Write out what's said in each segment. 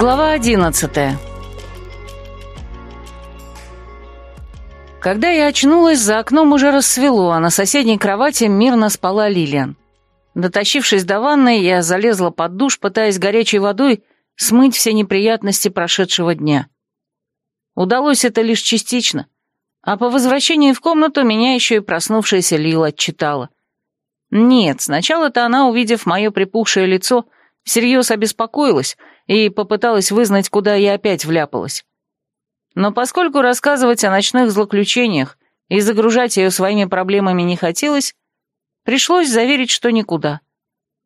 Глава одиннадцатая Когда я очнулась, за окном уже рассвело, а на соседней кровати мирно спала Лилиан. Дотащившись до ванной, я залезла под душ, пытаясь горячей водой смыть все неприятности прошедшего дня. Удалось это лишь частично, а по возвращении в комнату меня еще и проснувшаяся Лила отчитала. Нет, сначала-то она, увидев мое припухшее лицо, всерьез обеспокоилась и попыталась вызнать, куда я опять вляпалась. Но поскольку рассказывать о ночных злоключениях и загружать ее своими проблемами не хотелось, пришлось заверить, что никуда.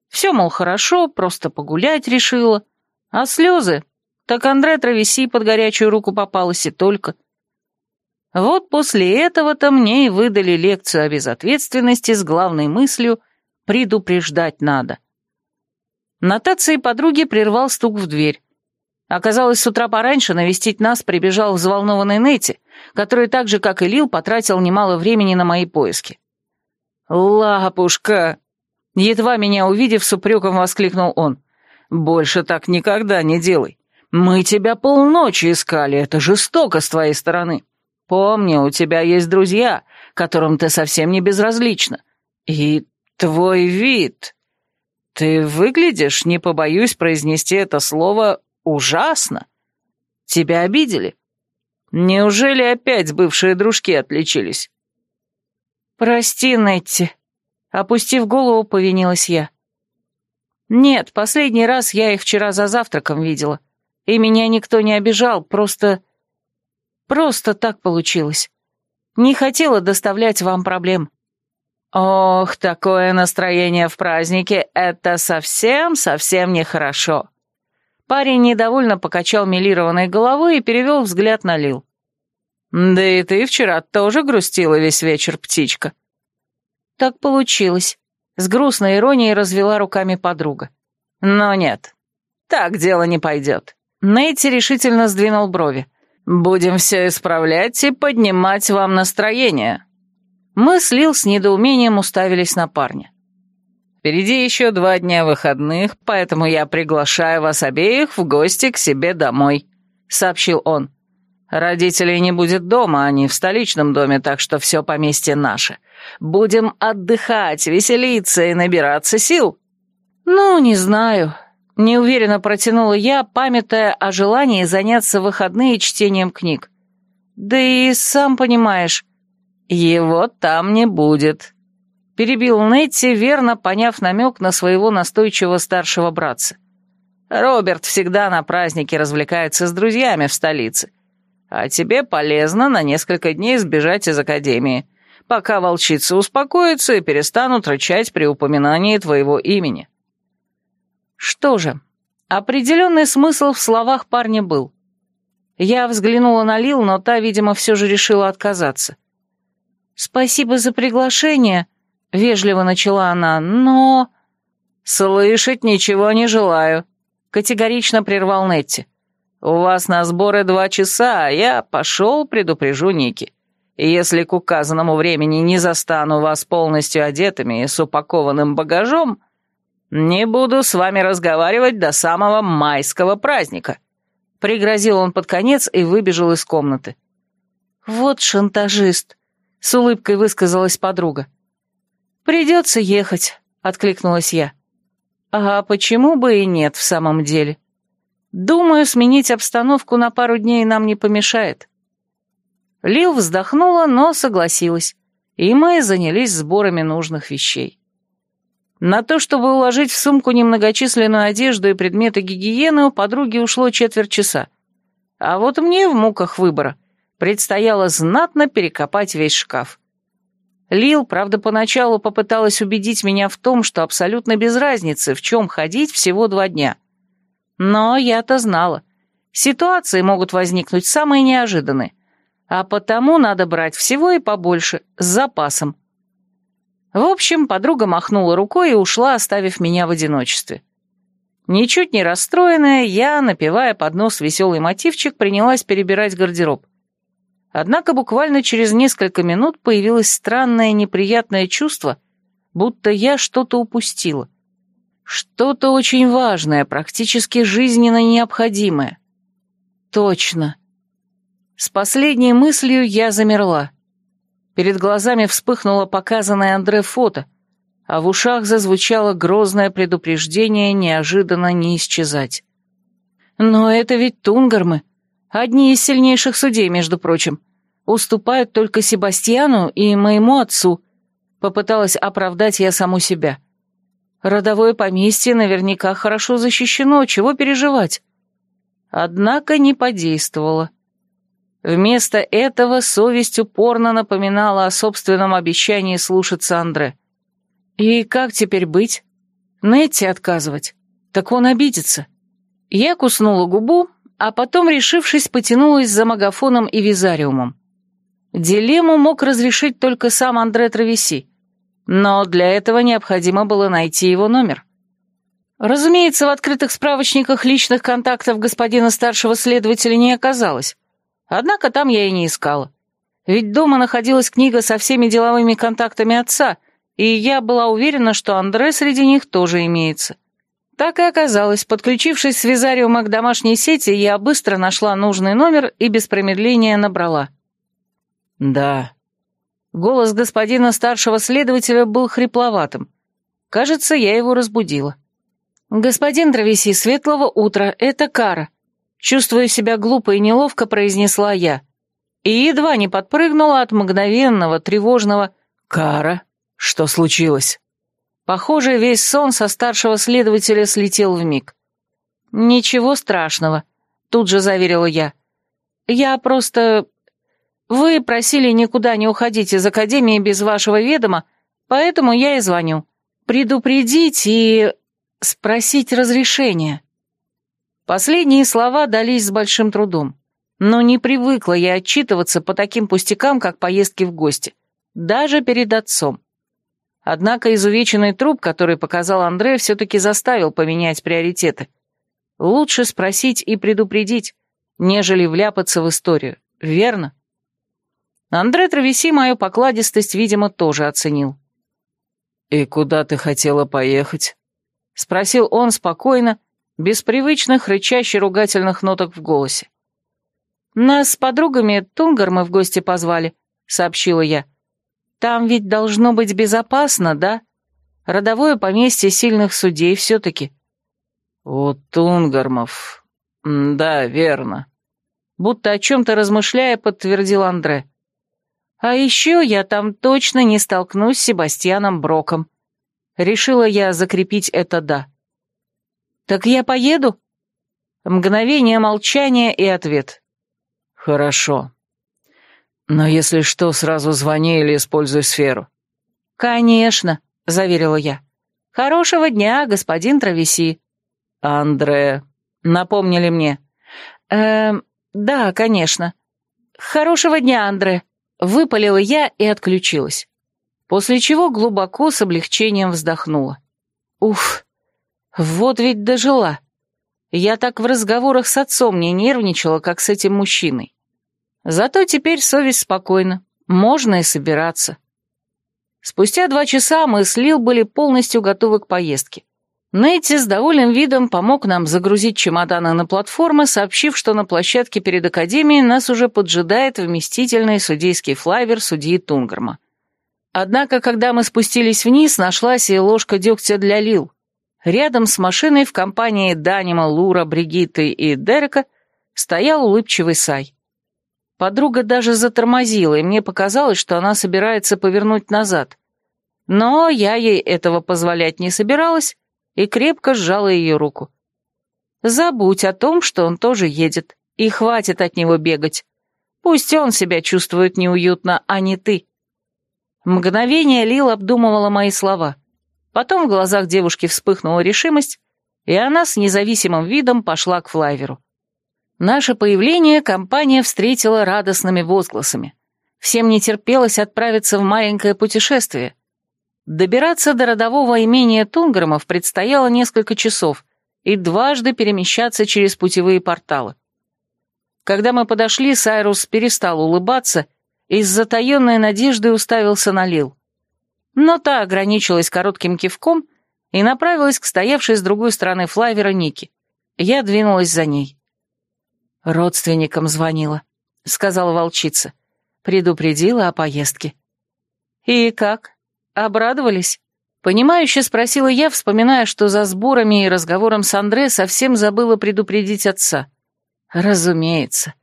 Все, мол, хорошо, просто погулять решила, а слезы, так Андре Травеси под горячую руку попалась и только. Вот после этого-то мне и выдали лекцию о безответственности с главной мыслью «предупреждать надо». Нотации подруги прервал стук в дверь. Оказалось, с утра пораньше навестить нас прибежал взволнованный Нети, который так же, как и Лил, потратил немало времени на мои поиски. «Лапушка!» Едва меня увидев, с упреком воскликнул он. «Больше так никогда не делай. Мы тебя полночи искали, это жестоко с твоей стороны. Помни, у тебя есть друзья, которым ты совсем не безразлична. И твой вид...» «Ты выглядишь, не побоюсь произнести это слово, ужасно. Тебя обидели? Неужели опять бывшие дружки отличились?» «Прости, Нетти», — опустив голову, повинилась я. «Нет, последний раз я их вчера за завтраком видела, и меня никто не обижал, просто... просто так получилось. Не хотела доставлять вам проблем». «Ох, такое настроение в празднике — это совсем-совсем нехорошо». Парень недовольно покачал милированной головой и перевел взгляд на Лил. «Да и ты вчера тоже грустила весь вечер, птичка». «Так получилось», — с грустной иронией развела руками подруга. «Но нет, так дело не пойдет». Нейти решительно сдвинул брови. «Будем все исправлять и поднимать вам настроение». Мы с Лил с недоумением уставились на парня. «Впереди еще два дня выходных, поэтому я приглашаю вас обеих в гости к себе домой», — сообщил он. Родителей не будет дома, они в столичном доме, так что все поместье наше. Будем отдыхать, веселиться и набираться сил». «Ну, не знаю», — неуверенно протянула я, памятая о желании заняться выходные чтением книг. «Да и сам понимаешь, его там не будет», — перебил Нетти, верно поняв намек на своего настойчивого старшего братца. «Роберт всегда на празднике развлекается с друзьями в столице а тебе полезно на несколько дней сбежать из академии, пока волчицы успокоятся и перестанут рычать при упоминании твоего имени». Что же, определенный смысл в словах парня был. Я взглянула на Лил, но та, видимо, все же решила отказаться. «Спасибо за приглашение», — вежливо начала она, — «но...» «Слышать ничего не желаю», — категорично прервал Нетти. «У вас на сборы два часа, а я пошел предупрежу Ники. Если к указанному времени не застану вас полностью одетыми и с упакованным багажом, не буду с вами разговаривать до самого майского праздника». Пригрозил он под конец и выбежал из комнаты. «Вот шантажист», — с улыбкой высказалась подруга. «Придется ехать», — откликнулась я. «А почему бы и нет в самом деле?» Думаю, сменить обстановку на пару дней нам не помешает. Лил вздохнула, но согласилась, и мы занялись сборами нужных вещей. На то, чтобы уложить в сумку немногочисленную одежду и предметы гигиены, у подруги ушло четверть часа. А вот мне в муках выбора предстояло знатно перекопать весь шкаф. Лил, правда, поначалу попыталась убедить меня в том, что абсолютно без разницы, в чем ходить всего два дня. Но я-то знала. Ситуации могут возникнуть самые неожиданные. А потому надо брать всего и побольше, с запасом. В общем, подруга махнула рукой и ушла, оставив меня в одиночестве. Ничуть не расстроенная, я, напевая под нос веселый мотивчик, принялась перебирать гардероб. Однако буквально через несколько минут появилось странное неприятное чувство, будто я что-то упустила. Что-то очень важное, практически жизненно необходимое. Точно. С последней мыслью я замерла. Перед глазами вспыхнуло показанное Андре фото, а в ушах зазвучало грозное предупреждение неожиданно не исчезать. Но это ведь тунгармы, одни из сильнейших судей, между прочим. Уступают только Себастьяну и моему отцу. Попыталась оправдать я саму себя. Родовое поместье наверняка хорошо защищено, чего переживать? Однако не подействовало. Вместо этого совесть упорно напоминала о собственном обещании слушаться Андре. И как теперь быть? Нетти отказывать? Так он обидится. Я куснула губу, а потом, решившись, потянулась за магафоном и визариумом. Дилемму мог разрешить только сам Андре Травеси, но для этого необходимо было найти его номер. Разумеется, в открытых справочниках личных контактов господина старшего следователя не оказалось, однако там я и не искала. Ведь дома находилась книга со всеми деловыми контактами отца, и я была уверена, что Андре среди них тоже имеется. Так и оказалось, подключившись с визариума к домашней сети, я быстро нашла нужный номер и без промедления набрала. «Да». Голос господина старшего следователя был хрипловатым. Кажется, я его разбудила. «Господин Дровеси, светлого утра, это Кара». Чувствуя себя глупо и неловко, произнесла я. И едва не подпрыгнула от мгновенного, тревожного «Кара, что случилось?» Похоже, весь сон со старшего следователя слетел в миг. «Ничего страшного», — тут же заверила я. «Я просто... Вы просили никуда не уходить из Академии без вашего ведома, поэтому я и звоню. Предупредить и... спросить разрешения». Последние слова дались с большим трудом, но не привыкла я отчитываться по таким пустякам, как поездки в гости, даже перед отцом. Однако изувеченный труп, который показал Андре, все-таки заставил поменять приоритеты. Лучше спросить и предупредить, нежели вляпаться в историю, верно? Андре Травеси мою покладистость, видимо, тоже оценил. «И куда ты хотела поехать?» — спросил он спокойно, без привычных рычаще-ругательных ноток в голосе. «Нас с подругами Тунгар мы в гости позвали», — сообщила я. Там ведь должно быть безопасно, да? Родовое поместье сильных судей все-таки. У Тунгармов. Да, верно. Будто о чем-то размышляя, подтвердил Андре. А еще я там точно не столкнусь с Себастьяном Броком. Решила я закрепить это «да». «Так я поеду?» Мгновение молчания и ответ. «Хорошо. Но если что, сразу звони или используй сферу. Конечно, заверила я. Хорошего дня, господин Травеси. Андре, напомнили мне. Эм, да, конечно. Хорошего дня, Андре. Выпалила я и отключилась. После чего глубоко с облегчением вздохнула. Уф, вот ведь дожила. Я так в разговорах с отцом не нервничала, как с этим мужчиной. Зато теперь совесть спокойна, можно и собираться. Спустя два часа мы с Лил были полностью готовы к поездке. Нейти с довольным видом помог нам загрузить чемоданы на платформы, сообщив, что на площадке перед Академией нас уже поджидает вместительный судейский флайвер судьи Тунгарма. Однако, когда мы спустились вниз, нашлась и ложка дегтя для Лил. Рядом с машиной в компании Данима, Лура, Бригитты и Дерека стоял улыбчивый Сай. Подруга даже затормозила, и мне показалось, что она собирается повернуть назад. Но я ей этого позволять не собиралась и крепко сжала ее руку. «Забудь о том, что он тоже едет, и хватит от него бегать. Пусть он себя чувствует неуютно, а не ты». Мгновение Лил обдумывала мои слова. Потом в глазах девушки вспыхнула решимость, и она с независимым видом пошла к флайверу. Наше появление компания встретила радостными возгласами. Всем не терпелось отправиться в маленькое путешествие. Добираться до родового имения Тунграмов предстояло несколько часов и дважды перемещаться через путевые порталы. Когда мы подошли, Сайрус перестал улыбаться и с затаенной надеждой уставился на Лил. Но та ограничилась коротким кивком и направилась к стоявшей с другой стороны флайвера Ники. Я двинулась за ней. «Родственникам звонила», — сказала волчица. Предупредила о поездке. «И как? Обрадовались?» Понимающе спросила я, вспоминая, что за сборами и разговором с Андре совсем забыла предупредить отца. «Разумеется».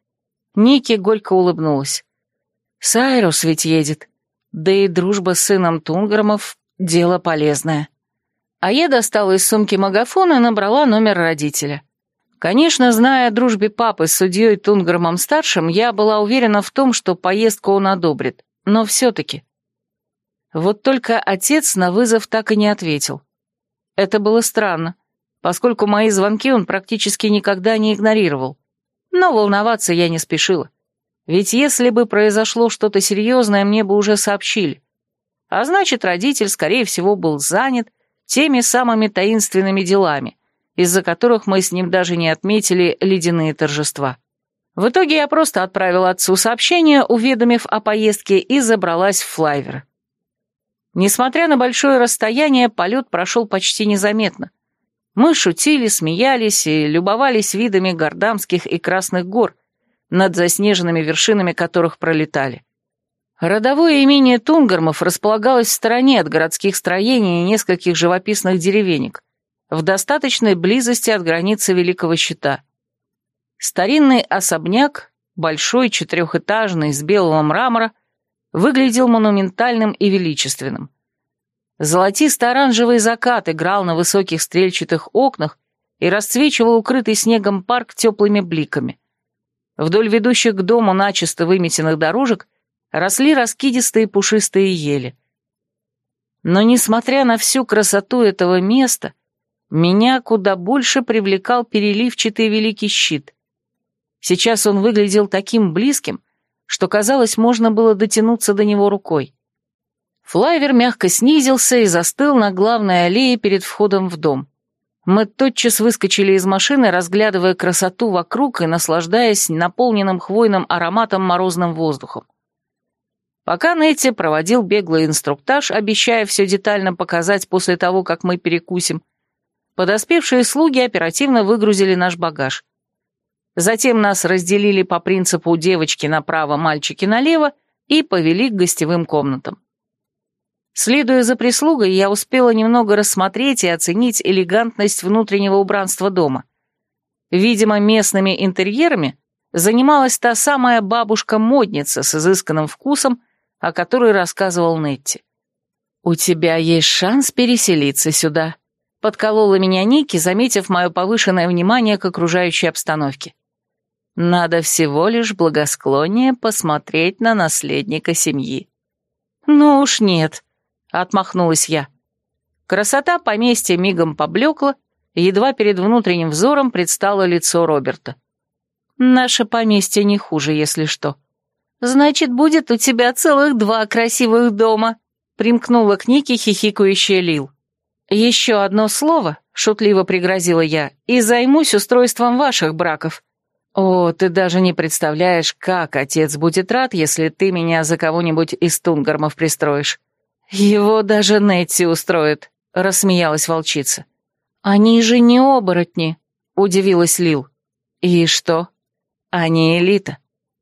Ники горько улыбнулась. «Сайрус ведь едет. Да и дружба с сыном Тунграмов — дело полезное». А я достала из сумки магафон и набрала номер родителя. Конечно, зная о дружбе папы с судьей Тунграмом-старшим, я была уверена в том, что поездку он одобрит. Но все-таки... Вот только отец на вызов так и не ответил. Это было странно, поскольку мои звонки он практически никогда не игнорировал. Но волноваться я не спешила. Ведь если бы произошло что-то серьезное, мне бы уже сообщили. А значит, родитель, скорее всего, был занят теми самыми таинственными делами, из-за которых мы с ним даже не отметили ледяные торжества. В итоге я просто отправила отцу сообщение, уведомив о поездке, и забралась в флайвер. Несмотря на большое расстояние, полет прошел почти незаметно. Мы шутили, смеялись и любовались видами Гордамских и Красных гор, над заснеженными вершинами которых пролетали. Родовое имение Тунгармов располагалось в стороне от городских строений и нескольких живописных деревенек, в достаточной близости от границы Великого Щита. Старинный особняк, большой четырехэтажный, из белого мрамора, выглядел монументальным и величественным. Золотисто-оранжевый закат играл на высоких стрельчатых окнах и расцвечивал укрытый снегом парк теплыми бликами. Вдоль ведущих к дому начисто выметенных дорожек росли раскидистые пушистые ели. Но, несмотря на всю красоту этого места, меня куда больше привлекал переливчатый великий щит. Сейчас он выглядел таким близким, что, казалось, можно было дотянуться до него рукой. Флайвер мягко снизился и застыл на главной аллее перед входом в дом. Мы тотчас выскочили из машины, разглядывая красоту вокруг и наслаждаясь наполненным хвойным ароматом морозным воздухом. Пока Нетти проводил беглый инструктаж, обещая все детально показать после того, как мы перекусим, подоспевшие слуги оперативно выгрузили наш багаж. Затем нас разделили по принципу девочки направо, мальчики налево и повели к гостевым комнатам. Следуя за прислугой, я успела немного рассмотреть и оценить элегантность внутреннего убранства дома. Видимо, местными интерьерами занималась та самая бабушка-модница с изысканным вкусом, о которой рассказывал Нетти. «У тебя есть шанс переселиться сюда», — подколола меня Ники, заметив мое повышенное внимание к окружающей обстановке. Надо всего лишь благосклоннее посмотреть на наследника семьи. «Ну уж нет», — отмахнулась я. Красота поместья мигом поблекла, едва перед внутренним взором предстало лицо Роберта. «Наше поместье не хуже, если что». «Значит, будет у тебя целых два красивых дома», — примкнула к Нике хихикающая Лил. «Еще одно слово», — шутливо пригрозила я, — «и займусь устройством ваших браков. «О, ты даже не представляешь, как отец будет рад, если ты меня за кого-нибудь из Тунгармов пристроишь. Его даже Нетти устроит», — рассмеялась волчица. «Они же не оборотни», — удивилась Лил. «И что? Они элита.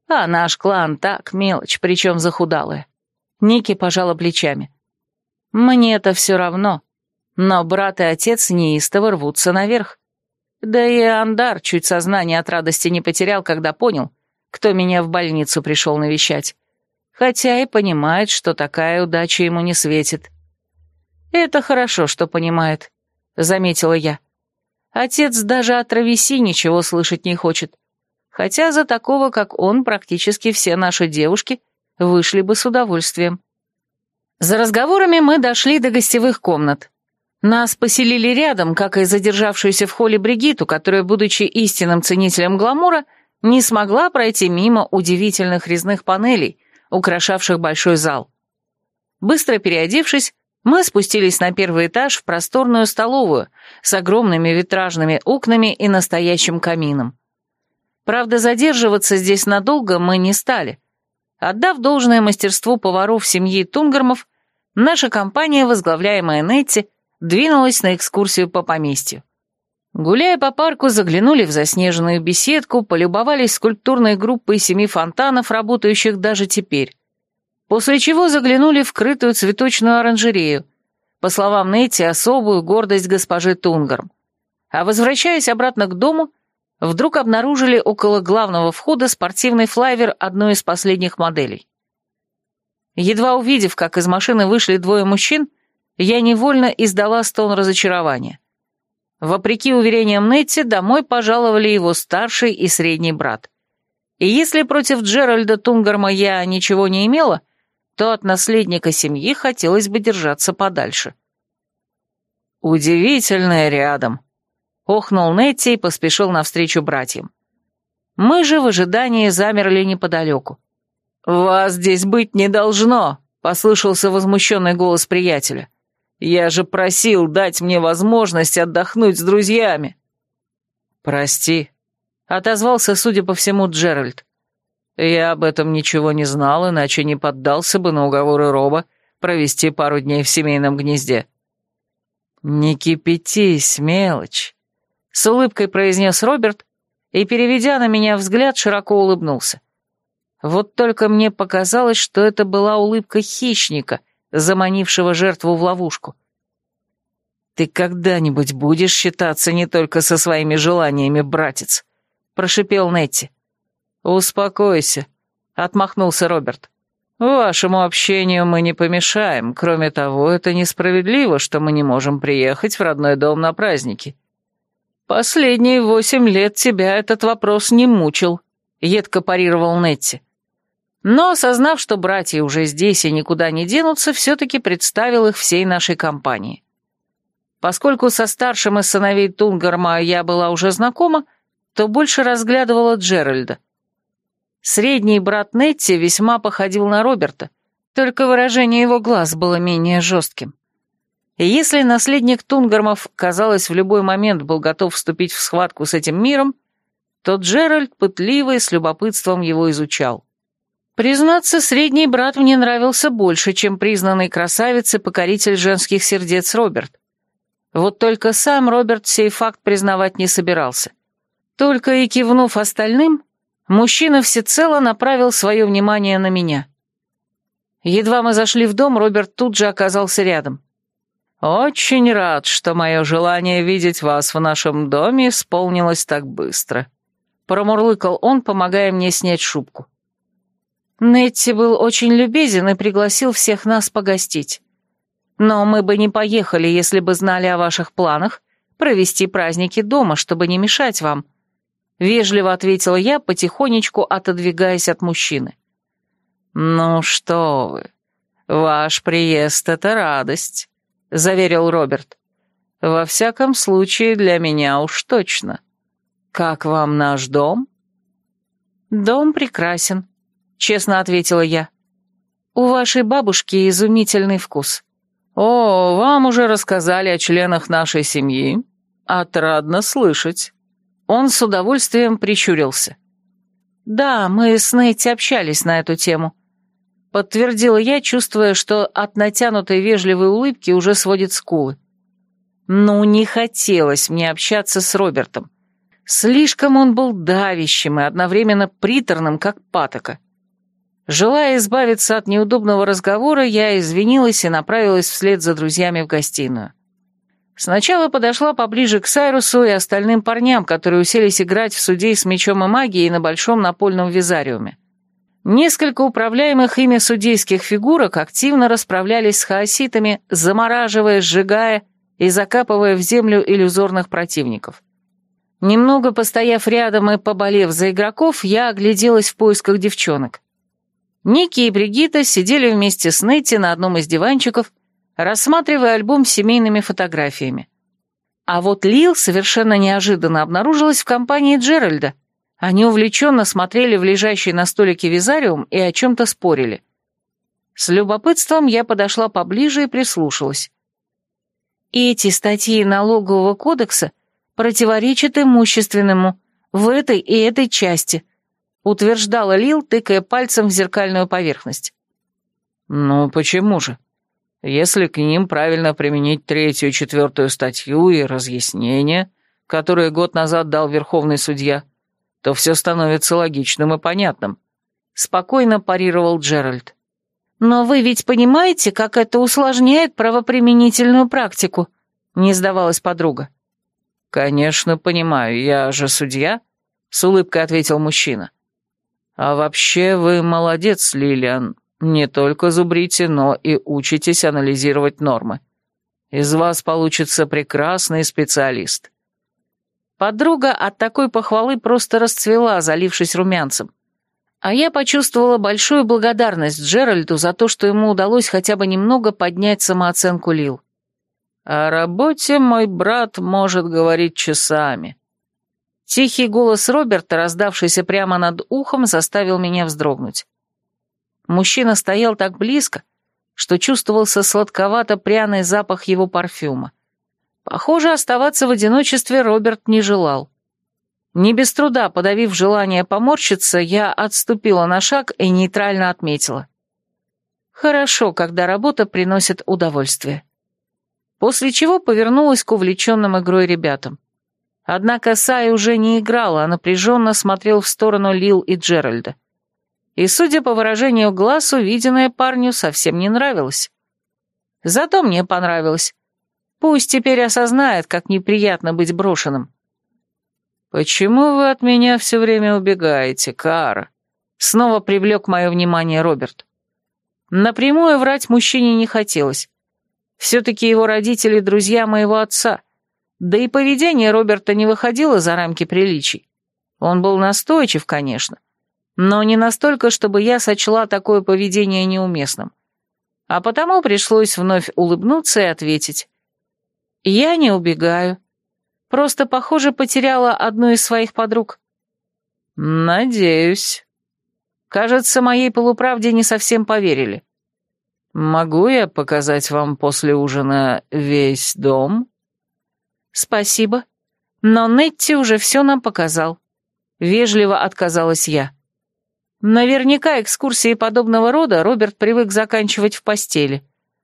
А наш клан так мелочь, причем захудалая». Ники пожала плечами. «Мне это все равно, но брат и отец неистово рвутся наверх. Да и Андар чуть сознание от радости не потерял, когда понял, кто меня в больницу пришел навещать. Хотя и понимает, что такая удача ему не светит. «Это хорошо, что понимает», — заметила я. Отец даже от Рависи ничего слышать не хочет. Хотя за такого, как он, практически все наши девушки вышли бы с удовольствием. За разговорами мы дошли до гостевых комнат. Нас поселили рядом, как и задержавшуюся в холле Бригиту, которая, будучи истинным ценителем гламура, не смогла пройти мимо удивительных резных панелей, украшавших большой зал. Быстро переодевшись, мы спустились на первый этаж в просторную столовую с огромными витражными окнами и настоящим камином. Правда, задерживаться здесь надолго мы не стали. Отдав должное мастерству поваров семьи Тунгармов, наша компания, возглавляемая Нетти, двинулась на экскурсию по поместью. Гуляя по парку, заглянули в заснеженную беседку, полюбовались скульптурной группой семи фонтанов, работающих даже теперь. После чего заглянули в крытую цветочную оранжерею, по словам Нетти, особую гордость госпожи Тунгарм. А возвращаясь обратно к дому, вдруг обнаружили около главного входа спортивный флайвер одной из последних моделей. Едва увидев, как из машины вышли двое мужчин, я невольно издала стон разочарования. Вопреки уверениям Нетти, домой пожаловали его старший и средний брат. И если против Джеральда Тунгарма я ничего не имела, то от наследника семьи хотелось бы держаться подальше. «Удивительное рядом», — охнул Нетти и поспешил навстречу братьям. Мы же в ожидании замерли неподалеку. «Вас здесь быть не должно», — послышался возмущенный голос приятеля. Я же просил дать мне возможность отдохнуть с друзьями». «Прости», — отозвался, судя по всему, Джеральд. «Я об этом ничего не знал, иначе не поддался бы на уговоры Роба провести пару дней в семейном гнезде». «Не кипятись, мелочь», — с улыбкой произнес Роберт и, переведя на меня взгляд, широко улыбнулся. Вот только мне показалось, что это была улыбка хищника, заманившего жертву в ловушку. «Ты когда-нибудь будешь считаться не только со своими желаниями, братец?» — прошипел Нетти. «Успокойся», — отмахнулся Роберт. «Вашему общению мы не помешаем. Кроме того, это несправедливо, что мы не можем приехать в родной дом на праздники. Последние восемь лет тебя этот вопрос не мучил», — едко парировал Нетти. Но, осознав, что братья уже здесь и никуда не денутся, все-таки представил их всей нашей компании. Поскольку со старшим из сыновей Тунгарма я была уже знакома, то больше разглядывала Джеральда. Средний брат Нетти весьма походил на Роберта, только выражение его глаз было менее жестким. И если наследник Тунгармов, казалось, в любой момент был готов вступить в схватку с этим миром, то Джеральд пытливо и с любопытством его изучал. Признаться, средний брат мне нравился больше, чем признанный красавец и покоритель женских сердец Роберт. Вот только сам Роберт сей факт признавать не собирался. Только и кивнув остальным, мужчина всецело направил свое внимание на меня. Едва мы зашли в дом, Роберт тут же оказался рядом. «Очень рад, что мое желание видеть вас в нашем доме исполнилось так быстро», — промурлыкал он, помогая мне снять шубку. Нетти был очень любезен и пригласил всех нас погостить. Но мы бы не поехали, если бы знали о ваших планах провести праздники дома, чтобы не мешать вам», — вежливо ответила я, потихонечку отодвигаясь от мужчины. «Ну что вы, ваш приезд — это радость», — заверил Роберт. «Во всяком случае, для меня уж точно. Как вам наш дом?» «Дом прекрасен», честно ответила я. «У вашей бабушки изумительный вкус». «О, вам уже рассказали о членах нашей семьи? Отрадно слышать». Он с удовольствием прищурился. «Да, мы с Нейти общались на эту тему», — подтвердила я, чувствуя, что от натянутой вежливой улыбки уже сводит скулы. Ну, не хотелось мне общаться с Робертом. Слишком он был давящим и одновременно приторным, как патока. Желая избавиться от неудобного разговора, я извинилась и направилась вслед за друзьями в гостиную. Сначала подошла поближе к Сайрусу и остальным парням, которые уселись играть в судей с мечом и магией на большом напольном визариуме. Несколько управляемых ими судейских фигурок активно расправлялись с хаоситами, замораживая, сжигая и закапывая в землю иллюзорных противников. Немного постояв рядом и поболев за игроков, я огляделась в поисках девчонок. Ники и Бригита сидели вместе с Нетти на одном из диванчиков, рассматривая альбом с семейными фотографиями. А вот Лил совершенно неожиданно обнаружилась в компании Джеральда. Они увлеченно смотрели в лежащий на столике визариум и о чем-то спорили. С любопытством я подошла поближе и прислушалась. Эти статьи налогового кодекса противоречат имущественному в этой и этой части, утверждала Лил, тыкая пальцем в зеркальную поверхность. «Ну почему же?» Если к ним правильно применить третью и четвертую статью и разъяснения, которые год назад дал Верховный судья, то все становится логичным и понятным. Спокойно парировал Джеральд. «Но вы ведь понимаете, как это усложняет правоприменительную практику?» Не сдавалась подруга. «Конечно, понимаю, я же судья», — с улыбкой ответил мужчина. «А вообще вы молодец, Лилиан. Не только зубрите, но и учитесь анализировать нормы. Из вас получится прекрасный специалист». Подруга от такой похвалы просто расцвела, залившись румянцем. А я почувствовала большую благодарность Джеральду за то, что ему удалось хотя бы немного поднять самооценку Лил. О работе мой брат может говорить часами. Тихий голос Роберта, раздавшийся прямо над ухом, заставил меня вздрогнуть. Мужчина стоял так близко, что чувствовался сладковато-пряный запах его парфюма. Похоже, оставаться в одиночестве Роберт не желал. Не без труда, подавив желание поморщиться, я отступила на шаг и нейтрально отметила. Хорошо, когда работа приносит удовольствие. После чего повернулась к увлеченным игрой ребятам. Однако Сай уже не играл, а напряженно смотрел в сторону Лил и Джеральда. И, судя по выражению глаз, увиденное парню совсем не нравилось. Зато мне понравилось. Пусть теперь осознает, как неприятно быть брошенным. «Почему вы от меня все время убегаете, Кара?» Снова привлек мое внимание Роберт. Напрямую врать мужчине не хотелось. Все-таки его родители — друзья моего отца. Да и поведение Роберта не выходило за рамки приличий. Он был настойчив, конечно, но не настолько, чтобы я сочла такое поведение неуместным. А потому пришлось вновь улыбнуться и ответить. «Я не убегаю. Просто, похоже, потеряла одну из своих подруг». «Надеюсь». Кажется, моей полуправде не совсем поверили. «Могу я показать вам после ужина весь дом?» «Спасибо, но Нетти уже все нам показал». Вежливо отказалась я. Наверняка экскурсии подобного рода Роберт привык заканчивать в постели,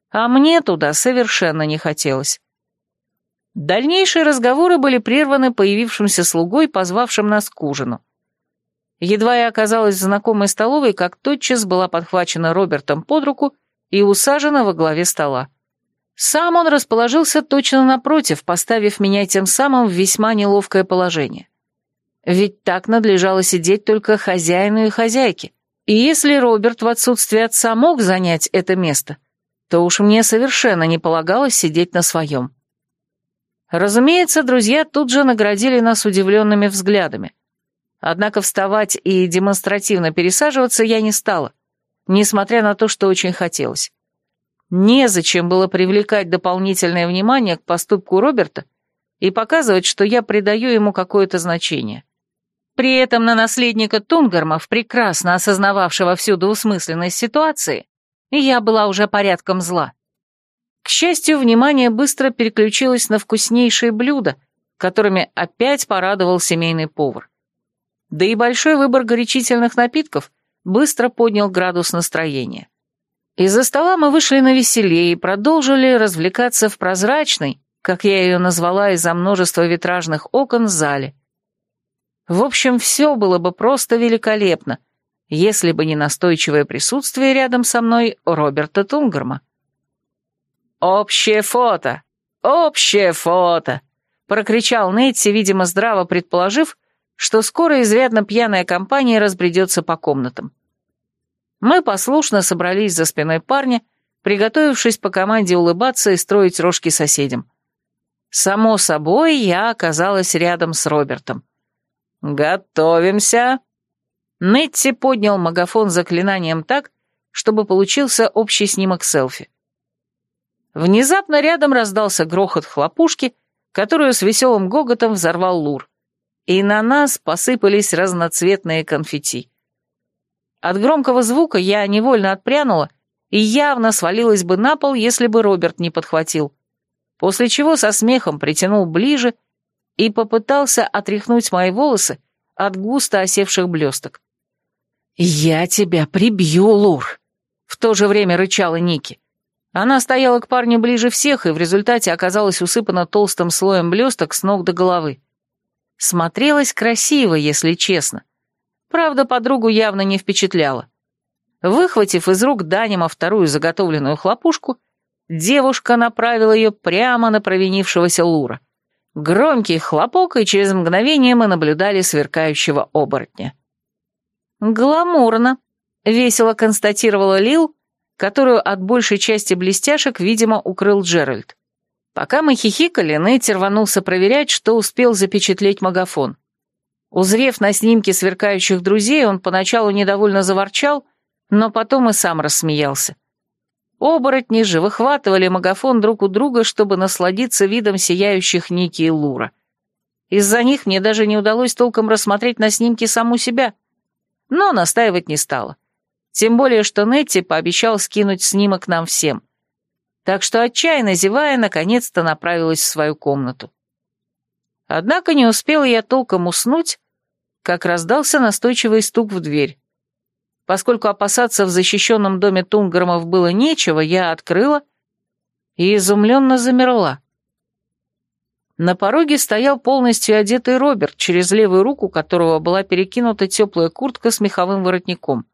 а мне туда совершенно не хотелось. Дальнейшие разговоры были прерваны появившимся слугой, позвавшим нас к ужину. Едва я оказалась в знакомой столовой, как тотчас была подхвачена Робертом под руку и усажена во главе стола. Сам он расположился точно напротив, поставив меня тем самым в весьма неловкое положение. Ведь так надлежало сидеть только хозяину и хозяйке. И если Роберт в отсутствие отца мог занять это место, то уж мне совершенно не полагалось сидеть на своем. Разумеется, друзья тут же наградили нас удивленными взглядами. Однако вставать и демонстративно пересаживаться я не стала, несмотря на то, что очень хотелось. Незачем было привлекать дополнительное внимание к поступку Роберта и показывать, что я придаю ему какое-то значение. При этом на наследника Тунгармов, прекрасно осознававшего всю двусмысленность ситуации, я была уже порядком зла. К счастью, внимание быстро переключилось на вкуснейшие блюда, которыми опять порадовал семейный повар. Да и большой выбор горячительных напитков быстро поднял градус настроения. Из-за стола мы вышли на веселее и продолжили развлекаться в прозрачной, как я ее назвала из-за множества витражных окон, зале. В общем, все было бы просто великолепно, если бы не настойчивое присутствие рядом со мной Роберта Тунгарма. «Общее фото! Общее фото!» — прокричал Нейти, видимо, здраво предположив, что скоро изрядно пьяная компания разбредется по комнатам. Мы послушно собрались за спиной парня, приготовившись по команде улыбаться и строить рожки соседям. Само собой, я оказалась рядом с Робертом. «Готовимся!» Нетти поднял магафон заклинанием так, чтобы получился общий снимок селфи. Внезапно рядом раздался грохот хлопушки, которую с веселым гоготом взорвал Лур. И на нас посыпались разноцветные конфетти. От громкого звука я невольно отпрянула и явно свалилась бы на пол, если бы Роберт не подхватил. После чего со смехом притянул ближе и попытался отряхнуть мои волосы от густо осевших блесток. «Я тебя прибью, Лур!» — в то же время рычала Ники. Она стояла к парню ближе всех и в результате оказалась усыпана толстым слоем блесток с ног до головы. Смотрелась красиво, если честно. Правда, подругу явно не впечатляла. Выхватив из рук Данима вторую заготовленную хлопушку, девушка направила ее прямо на провинившегося Лура. Громкий хлопок, и через мгновение мы наблюдали сверкающего оборотня. «Гламурно», — весело констатировала Лил, которую от большей части блестяшек, видимо, укрыл Джеральд. Пока мы хихикали, Нейти рванулся проверять, что успел запечатлеть магафон. Узрев на снимке сверкающих друзей, он поначалу недовольно заворчал, но потом и сам рассмеялся. Оборотни же выхватывали магафон друг у друга, чтобы насладиться видом сияющих Ники и Лура. Из-за них мне даже не удалось толком рассмотреть на снимке саму себя, но настаивать не стала. Тем более, что Нетти пообещал скинуть снимок нам всем так что, отчаянно зевая, наконец-то направилась в свою комнату. Однако не успела я толком уснуть, как раздался настойчивый стук в дверь. Поскольку опасаться в защищенном доме Тунграмов было нечего, я открыла и изумленно замерла. На пороге стоял полностью одетый Роберт, через левую руку которого была перекинута теплая куртка с меховым воротником.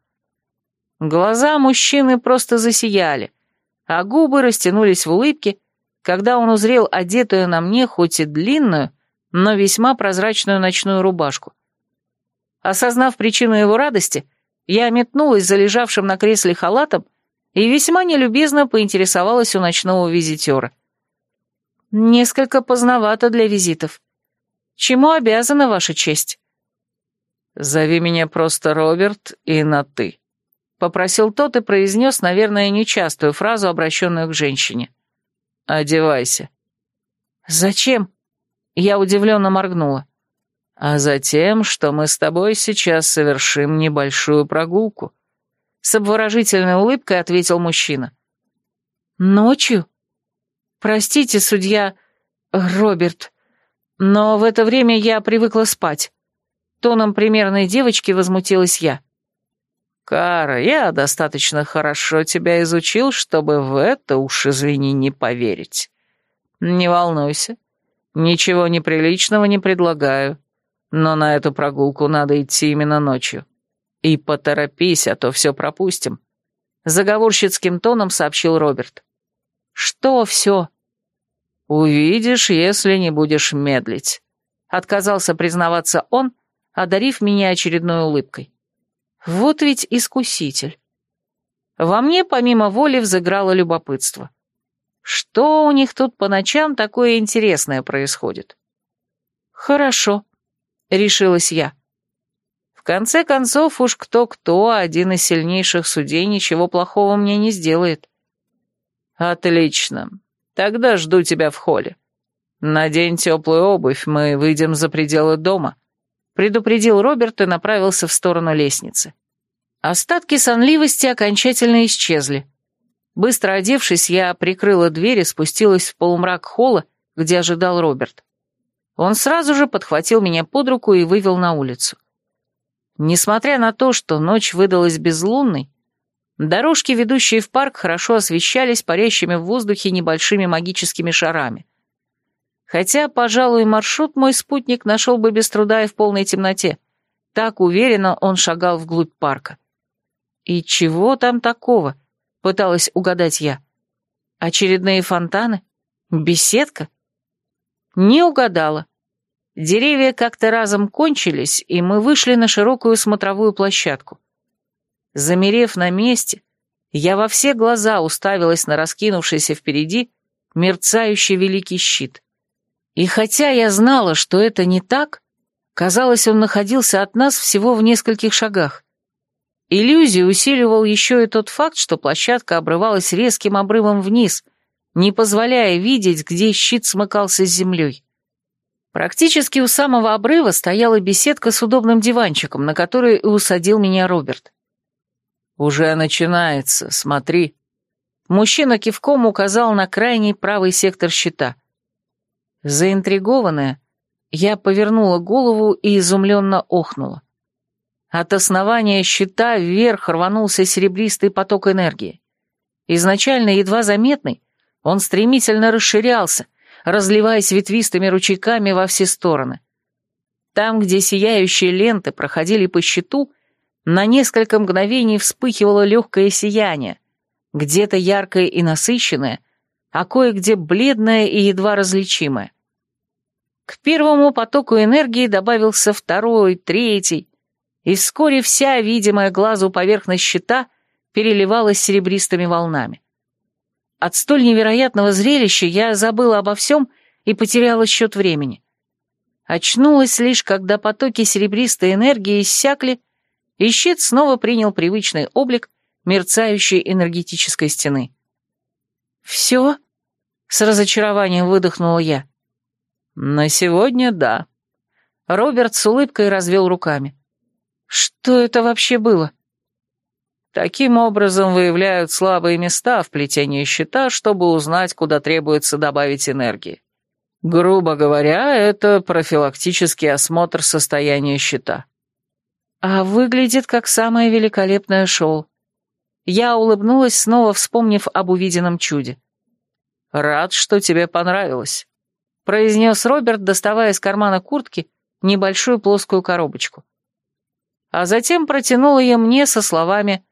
Глаза мужчины просто засияли — а губы растянулись в улыбке, когда он узрел одетую на мне хоть и длинную, но весьма прозрачную ночную рубашку. Осознав причину его радости, я метнулась за лежавшим на кресле халатом и весьма нелюбезно поинтересовалась у ночного визитера. «Несколько поздновато для визитов. Чему обязана ваша честь?» «Зови меня просто Роберт и на «ты», Попросил тот и произнес, наверное, нечастую фразу, обращенную к женщине. «Одевайся». «Зачем?» Я удивленно моргнула. «А затем, что мы с тобой сейчас совершим небольшую прогулку», с обворожительной улыбкой ответил мужчина. «Ночью? Простите, судья Роберт, но в это время я привыкла спать». Тоном примерной девочки возмутилась я. «Кара, я достаточно хорошо тебя изучил, чтобы в это, уж извини, не поверить. Не волнуйся, ничего неприличного не предлагаю, но на эту прогулку надо идти именно ночью. И поторопись, а то все пропустим», — заговорщицким тоном сообщил Роберт. «Что все?» «Увидишь, если не будешь медлить», — отказался признаваться он, одарив меня очередной улыбкой. Вот ведь искуситель. Во мне помимо воли взыграло любопытство. Что у них тут по ночам такое интересное происходит? Хорошо, решилась я. В конце концов, уж кто-кто, один из сильнейших судей ничего плохого мне не сделает. Отлично. Тогда жду тебя в холле. Надень теплую обувь, мы выйдем за пределы дома предупредил Роберт и направился в сторону лестницы. Остатки сонливости окончательно исчезли. Быстро одевшись, я прикрыла дверь и спустилась в полумрак холла, где ожидал Роберт. Он сразу же подхватил меня под руку и вывел на улицу. Несмотря на то, что ночь выдалась безлунной, дорожки, ведущие в парк, хорошо освещались парящими в воздухе небольшими магическими шарами. Хотя, пожалуй, маршрут мой спутник нашел бы без труда и в полной темноте. Так уверенно он шагал вглубь парка. «И чего там такого?» — пыталась угадать я. «Очередные фонтаны? Беседка?» Не угадала. Деревья как-то разом кончились, и мы вышли на широкую смотровую площадку. Замерев на месте, я во все глаза уставилась на раскинувшийся впереди мерцающий великий щит. И хотя я знала, что это не так, казалось, он находился от нас всего в нескольких шагах. Иллюзию усиливал еще и тот факт, что площадка обрывалась резким обрывом вниз, не позволяя видеть, где щит смыкался с землей. Практически у самого обрыва стояла беседка с удобным диванчиком, на который усадил меня Роберт. «Уже начинается, смотри». Мужчина кивком указал на крайний правый сектор щита. Заинтригованная, я повернула голову и изумленно охнула. От основания щита вверх рванулся серебристый поток энергии. Изначально едва заметный, он стремительно расширялся, разливаясь ветвистыми ручейками во все стороны. Там, где сияющие ленты проходили по щиту, на несколько мгновений вспыхивало легкое сияние, где-то яркое и насыщенное, а кое-где бледное и едва различимое. К первому потоку энергии добавился второй, третий, и вскоре вся видимая глазу поверхность щита переливалась серебристыми волнами. От столь невероятного зрелища я забыла обо всем и потеряла счет времени. Очнулась лишь, когда потоки серебристой энергии иссякли, и щит снова принял привычный облик мерцающей энергетической стены. «Все?» — с разочарованием выдохнула я. «На сегодня да». Роберт с улыбкой развел руками. «Что это вообще было?» Таким образом выявляют слабые места в плетении щита, чтобы узнать, куда требуется добавить энергии. Грубо говоря, это профилактический осмотр состояния щита. А выглядит как самое великолепное шоу. Я улыбнулась, снова вспомнив об увиденном чуде. «Рад, что тебе понравилось», — произнес Роберт, доставая из кармана куртки небольшую плоскую коробочку. А затем протянул ее мне со словами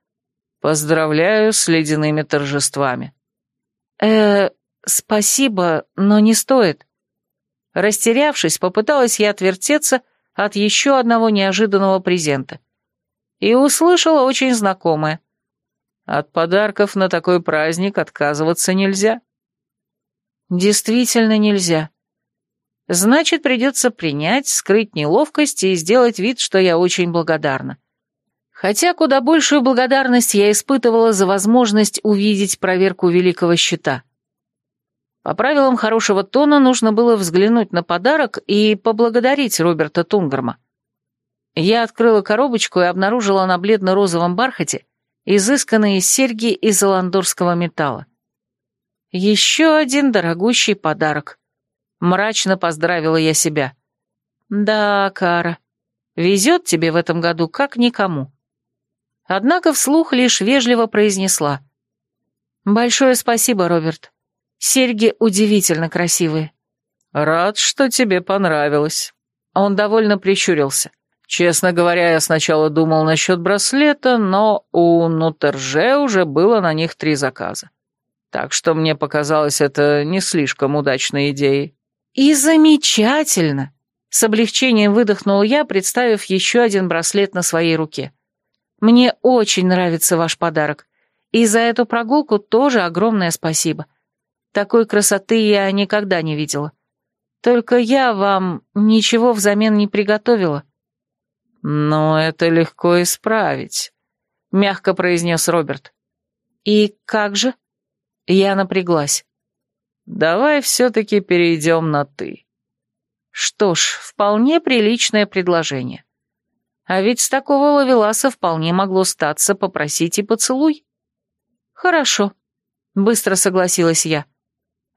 «Поздравляю с ледяными торжествами». «Э, спасибо, но не стоит». Растерявшись, попыталась я отвертеться от еще одного неожиданного презента. И услышала очень знакомое. От подарков на такой праздник отказываться нельзя. Действительно нельзя. Значит, придется принять, скрыть неловкость и сделать вид, что я очень благодарна. Хотя куда большую благодарность я испытывала за возможность увидеть проверку великого щита. По правилам хорошего тона нужно было взглянуть на подарок и поблагодарить Роберта Тунгерма. Я открыла коробочку и обнаружила на бледно-розовом бархате изысканные серьги из аландорского металла. Еще один дорогущий подарок. Мрачно поздравила я себя. Да, Кара, везет тебе в этом году как никому. Однако вслух лишь вежливо произнесла. Большое спасибо, Роберт. Серьги удивительно красивые. Рад, что тебе понравилось. Он довольно прищурился. Честно говоря, я сначала думал насчет браслета, но у Нутерже уже было на них три заказа. Так что мне показалось это не слишком удачной идеей. «И замечательно!» С облегчением выдохнул я, представив еще один браслет на своей руке. «Мне очень нравится ваш подарок, и за эту прогулку тоже огромное спасибо. Такой красоты я никогда не видела. Только я вам ничего взамен не приготовила». «Но это легко исправить», — мягко произнес Роберт. «И как же?» Я напряглась. Давай все-таки перейдем на «ты». Что ж, вполне приличное предложение. А ведь с такого ловеласа вполне могло статься попросить и поцелуй. Хорошо, быстро согласилась я.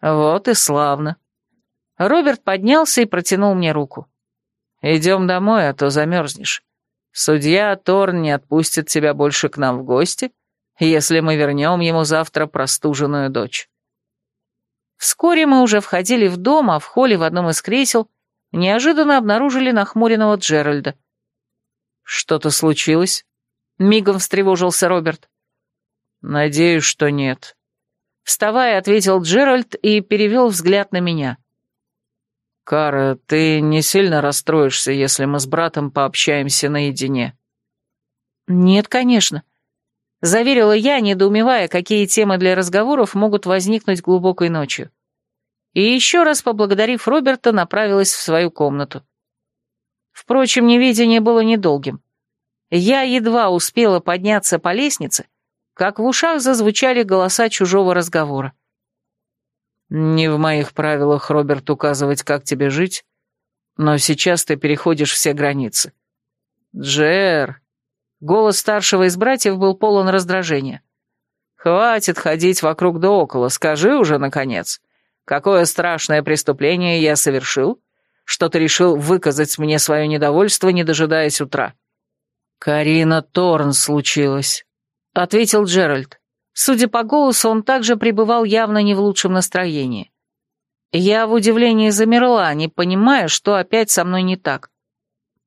Вот и славно. Роберт поднялся и протянул мне руку. Идем домой, а то замерзнешь. Судья Торн не отпустит тебя больше к нам в гости, если мы вернем ему завтра простуженную дочь. Вскоре мы уже входили в дом, а в холле в одном из кресел неожиданно обнаружили нахмуренного Джеральда. «Что-то случилось?» — мигом встревожился Роберт. «Надеюсь, что нет». Вставая, ответил Джеральд и перевел взгляд на меня. «Кара, ты не сильно расстроишься, если мы с братом пообщаемся наедине?» «Нет, конечно», Заверила я, недоумевая, какие темы для разговоров могут возникнуть глубокой ночью. И еще раз поблагодарив Роберта, направилась в свою комнату. Впрочем, невидение было недолгим. Я едва успела подняться по лестнице, как в ушах зазвучали голоса чужого разговора. «Не в моих правилах, Роберт, указывать, как тебе жить, но сейчас ты переходишь все границы. Джер, Голос старшего из братьев был полон раздражения. «Хватит ходить вокруг да около, скажи уже, наконец, какое страшное преступление я совершил, что ты решил выказать мне свое недовольство, не дожидаясь утра?» «Карина Торн случилось», — ответил Джеральд. Судя по голосу, он также пребывал явно не в лучшем настроении. Я в удивлении замерла, не понимая, что опять со мной не так.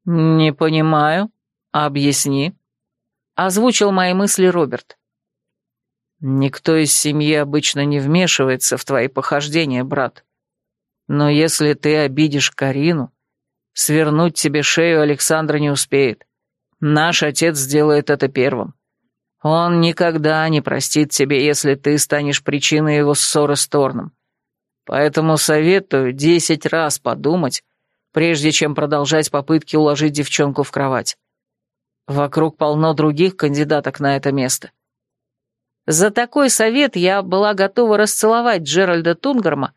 «Не понимаю. Объясни», — озвучил мои мысли Роберт. «Никто из семьи обычно не вмешивается в твои похождения, брат. Но если ты обидишь Карину, свернуть тебе шею Александра не успеет. Наш отец сделает это первым. Он никогда не простит тебе, если ты станешь причиной его ссоры с Торном. Поэтому советую десять раз подумать, прежде чем продолжать попытки уложить девчонку в кровать. Вокруг полно других кандидаток на это место. За такой совет я была готова расцеловать Джеральда Тунгарма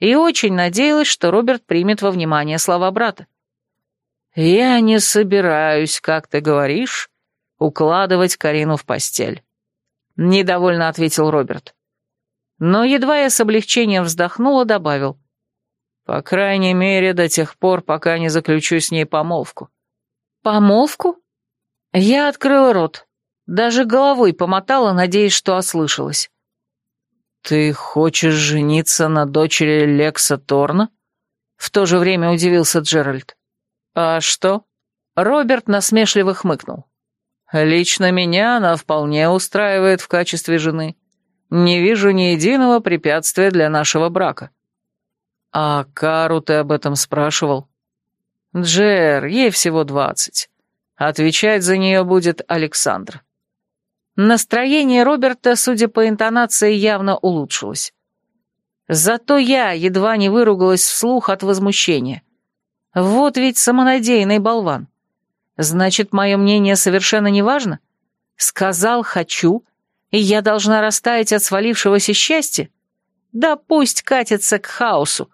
и очень надеялась, что Роберт примет во внимание слова брата. «Я не собираюсь, как ты говоришь, укладывать Карину в постель», — недовольно ответил Роберт. Но едва я с облегчением вздохнула, добавил. «По крайней мере, до тех пор, пока не заключу с ней помолвку». «Помолвку?» Я открыла рот. Даже головой помотала, надеясь, что ослышалась. «Ты хочешь жениться на дочери Лекса Торна?» В то же время удивился Джеральд. «А что?» Роберт насмешливо хмыкнул. «Лично меня она вполне устраивает в качестве жены. Не вижу ни единого препятствия для нашего брака». «А Кару ты об этом спрашивал?» «Джер, ей всего двадцать. Отвечать за нее будет Александр». Настроение Роберта, судя по интонации, явно улучшилось. Зато я едва не выругалась вслух от возмущения. Вот ведь самонадеянный болван. Значит, мое мнение совершенно не важно? Сказал «хочу», и я должна растаять от свалившегося счастья? Да пусть катится к хаосу.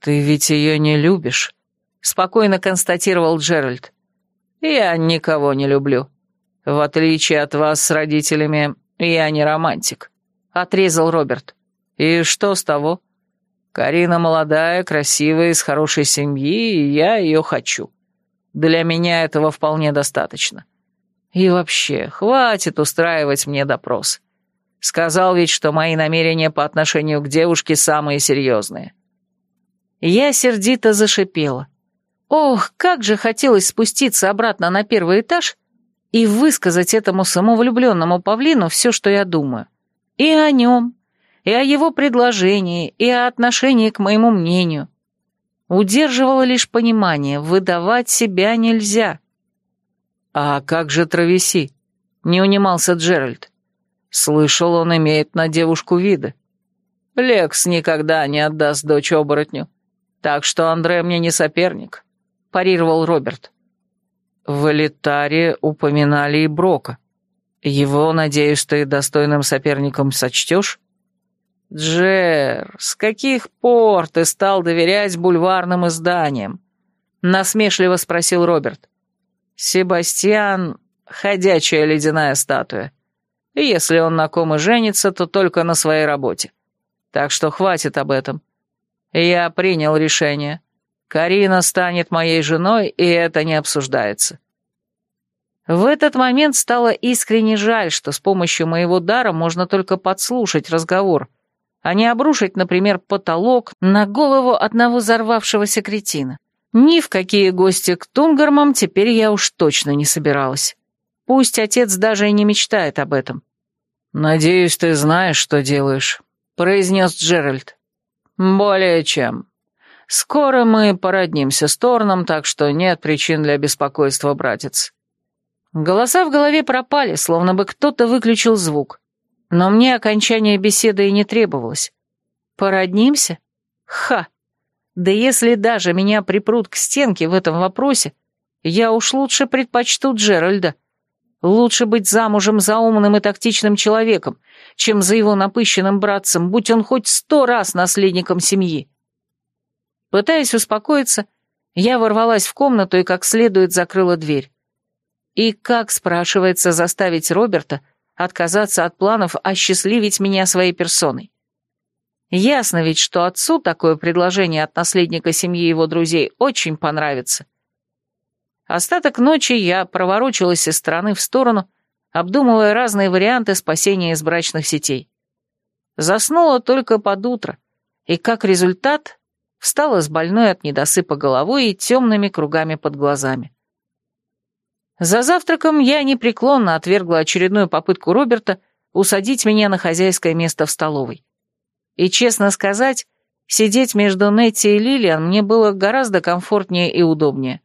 «Ты ведь ее не любишь», — спокойно констатировал Джеральд. «Я никого не люблю», «В отличие от вас с родителями, я не романтик», — отрезал Роберт. «И что с того? Карина молодая, красивая, из хорошей семьи, и я ее хочу. Для меня этого вполне достаточно. И вообще, хватит устраивать мне допрос. Сказал ведь, что мои намерения по отношению к девушке самые серьезные». Я сердито зашипела. Ох, как же хотелось спуститься обратно на первый этаж и высказать этому самовлюбленному павлину все, что я думаю. И о нем, и о его предложении, и о отношении к моему мнению. Удерживало лишь понимание, выдавать себя нельзя. «А как же Травеси?» — не унимался Джеральд. Слышал, он имеет на девушку виды. Лекс никогда не отдаст дочь оборотню, так что Андре мне не соперник», — парировал Роберт. В элитаре упоминали и Брока. Его, надеюсь, ты достойным соперником сочтешь? Джер, с каких пор ты стал доверять бульварным изданиям? Насмешливо спросил Роберт. Себастьян — ходячая ледяная статуя. И если он на ком и женится, то только на своей работе. Так что хватит об этом. Я принял решение. Карина станет моей женой, и это не обсуждается. В этот момент стало искренне жаль, что с помощью моего дара можно только подслушать разговор, а не обрушить, например, потолок на голову одного взорвавшегося кретина. Ни в какие гости к Тунгармам теперь я уж точно не собиралась. Пусть отец даже и не мечтает об этом. «Надеюсь, ты знаешь, что делаешь», — произнес Джеральд. «Более чем. Скоро мы породнимся с Торном, так что нет причин для беспокойства, братец». Голоса в голове пропали, словно бы кто-то выключил звук. Но мне окончание беседы и не требовалось. Породнимся? Ха! Да если даже меня припрут к стенке в этом вопросе, я уж лучше предпочту Джеральда. Лучше быть замужем за умным и тактичным человеком, чем за его напыщенным братцем, будь он хоть сто раз наследником семьи. Пытаясь успокоиться, я ворвалась в комнату и как следует закрыла дверь. И как, спрашивается, заставить Роберта отказаться от планов осчастливить меня своей персоной? Ясно ведь, что отцу такое предложение от наследника семьи его друзей очень понравится. Остаток ночи я проворочилась из стороны в сторону, обдумывая разные варианты спасения из брачных сетей. Заснула только под утро, и как результат встала с больной от недосыпа головой и темными кругами под глазами. За завтраком я непреклонно отвергла очередную попытку Роберта усадить меня на хозяйское место в столовой. И, честно сказать, сидеть между Нетти и Лилиан мне было гораздо комфортнее и удобнее.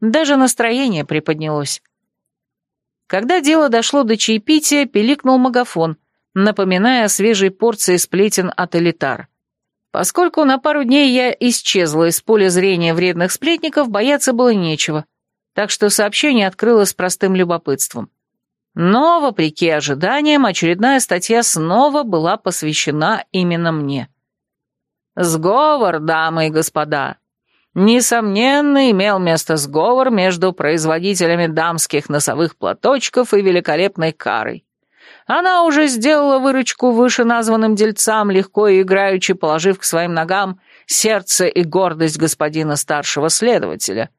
Даже настроение приподнялось. Когда дело дошло до чаепития, пиликнул магафон, напоминая о свежей порции сплетен от элитара. Поскольку на пару дней я исчезла из поля зрения вредных сплетников, бояться было нечего, так что сообщение открылось простым любопытством. Но, вопреки ожиданиям, очередная статья снова была посвящена именно мне. «Сговор, дамы и господа. Несомненно, имел место сговор между производителями дамских носовых платочков и великолепной карой. Она уже сделала выручку вышеназванным дельцам, легко и играючи положив к своим ногам сердце и гордость господина старшего следователя.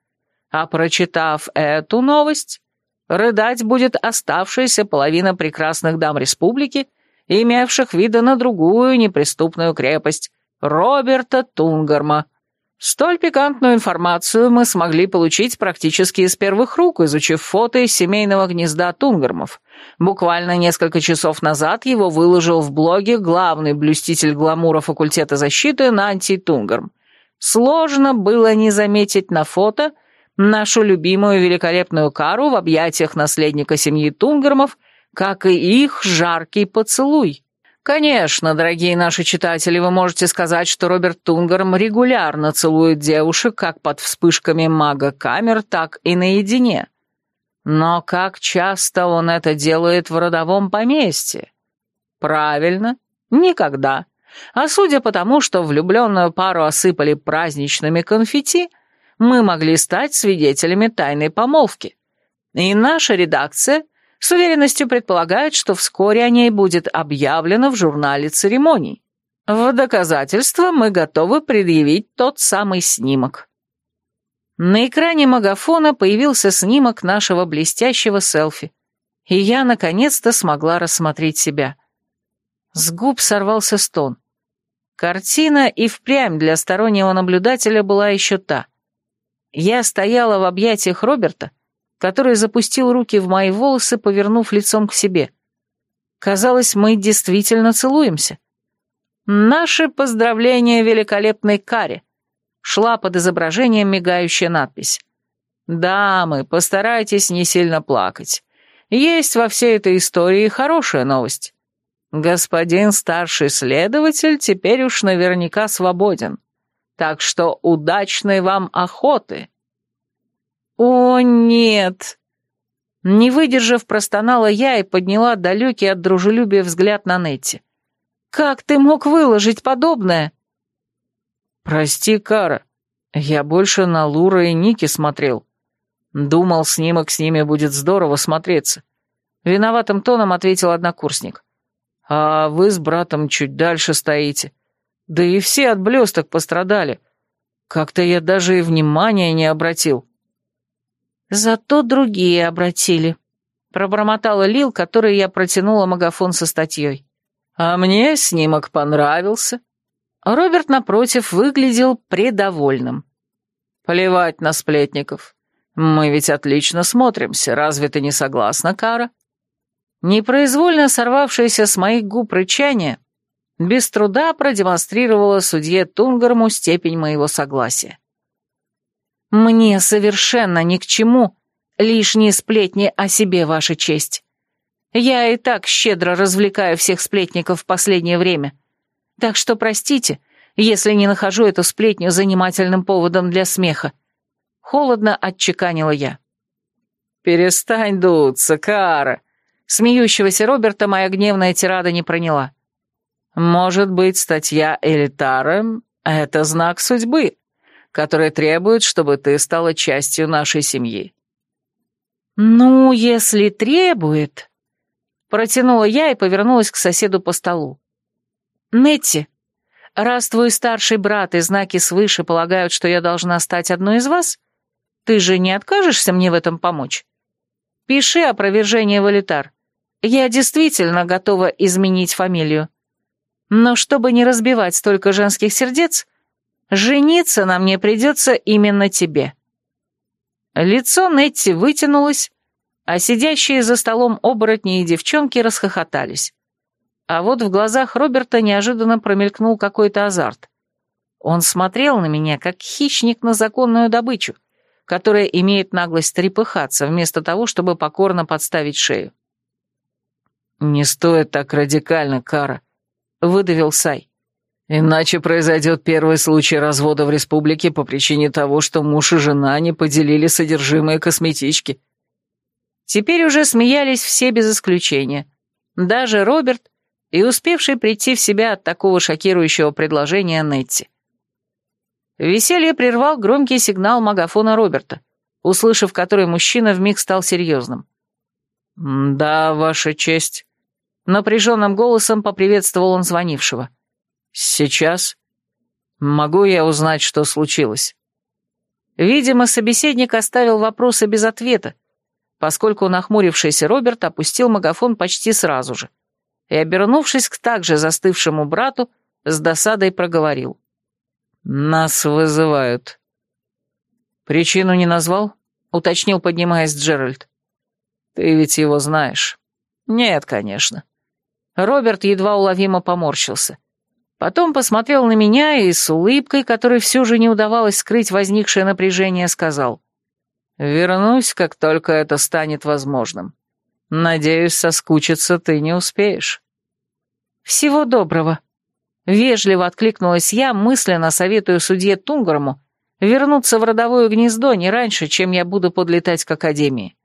А прочитав эту новость, рыдать будет оставшаяся половина прекрасных дам республики, имевших виды на другую неприступную крепость Роберта Тунгарма. Столь пикантную информацию мы смогли получить практически из первых рук, изучив фото из семейного гнезда Тунгармов. Буквально несколько часов назад его выложил в блоге главный блюститель гламура факультета защиты Нанти Тунгарм. Сложно было не заметить на фото нашу любимую великолепную кару в объятиях наследника семьи Тунгармов, как и их жаркий поцелуй. Конечно, дорогие наши читатели, вы можете сказать, что Роберт Тунгарм регулярно целует девушек как под вспышками мага-камер, так и наедине. Но как часто он это делает в родовом поместье? Правильно, никогда. А судя по тому, что влюбленную пару осыпали праздничными конфетти, мы могли стать свидетелями тайной помолвки. И наша редакция с уверенностью предполагает, что вскоре о ней будет объявлено в журнале церемоний. В доказательство мы готовы предъявить тот самый снимок. На экране магафона появился снимок нашего блестящего селфи, и я наконец-то смогла рассмотреть себя. С губ сорвался стон. Картина и впрямь для стороннего наблюдателя была еще та. Я стояла в объятиях Роберта, который запустил руки в мои волосы, повернув лицом к себе. Казалось, мы действительно целуемся. Наши поздравления великолепной каре. Шла под изображением мигающая надпись. «Дамы, постарайтесь не сильно плакать. Есть во всей этой истории хорошая новость. Господин старший следователь теперь уж наверняка свободен так что удачной вам охоты». «О, нет!» Не выдержав, простонала я и подняла далекий от дружелюбия взгляд на Нетти. «Как ты мог выложить подобное?» «Прости, Кара, я больше на Лура и Ники смотрел. Думал, снимок с ними будет здорово смотреться». Виноватым тоном ответил однокурсник. «А вы с братом чуть дальше стоите. Да и все от блесток пострадали. Как-то я даже и внимания не обратил. Зато другие обратили. Пробормотала Лил, которой я протянула магафон со статьей. А мне снимок понравился. Роберт, напротив, выглядел предовольным. Плевать на сплетников. Мы ведь отлично смотримся, разве ты не согласна, Кара? Непроизвольно сорвавшееся с моих губ рычание без труда продемонстрировала судье Тунгарму степень моего согласия. «Мне совершенно ни к чему лишние сплетни о себе, Ваша честь. Я и так щедро развлекаю всех сплетников в последнее время. Так что простите, если не нахожу эту сплетню занимательным поводом для смеха. Холодно отчеканила я. «Перестань дуться, Кара!» Смеющегося Роберта моя гневная тирада не проняла. Может быть, статья Элитара — это знак судьбы, который требует, чтобы ты стала частью нашей семьи. Ну, если требует... Протянула я и повернулась к соседу по столу. Нетти, раз твой старший брат и знаки свыше полагают, что я должна стать одной из вас, ты же не откажешься мне в этом помочь? Пиши опровержение в Элитар. я действительно готова изменить фамилию. Но чтобы не разбивать столько женских сердец, жениться на мне придется именно тебе». Лицо Нетти вытянулось, а сидящие за столом оборотни и девчонки расхохотались. А вот в глазах Роберта неожиданно промелькнул какой-то азарт. Он смотрел на меня, как хищник на законную добычу, которая имеет наглость трепыхаться, вместо того, чтобы покорно подставить шею. «Не стоит так радикально, Кара», — выдавил Сай. «Иначе произойдет первый случай развода в республике по причине того, что муж и жена не поделили содержимое косметички». Теперь уже смеялись все без исключения. Даже Роберт и успевший прийти в себя от такого шокирующего предложения Нетти. Веселье прервал громкий сигнал магафона Роберта, услышав который мужчина вмиг стал серьезным. «Да, Ваша честь», — напряженным голосом поприветствовал он звонившего. «Сейчас? Могу я узнать, что случилось?» Видимо, собеседник оставил вопросы без ответа, поскольку нахмурившийся Роберт опустил магафон почти сразу же и, обернувшись к также застывшему брату, с досадой проговорил. «Нас вызывают». «Причину не назвал?» — уточнил, поднимаясь Джеральд. «Ты ведь его знаешь». «Нет, конечно». Роберт едва уловимо поморщился. Потом посмотрел на меня и с улыбкой, которой все же не удавалось скрыть возникшее напряжение, сказал. «Вернусь, как только это станет возможным. Надеюсь, соскучиться ты не успеешь». «Всего доброго», Вежливо откликнулась я, мысленно советую судье Тунгарму вернуться в родовое гнездо не раньше, чем я буду подлетать к Академии.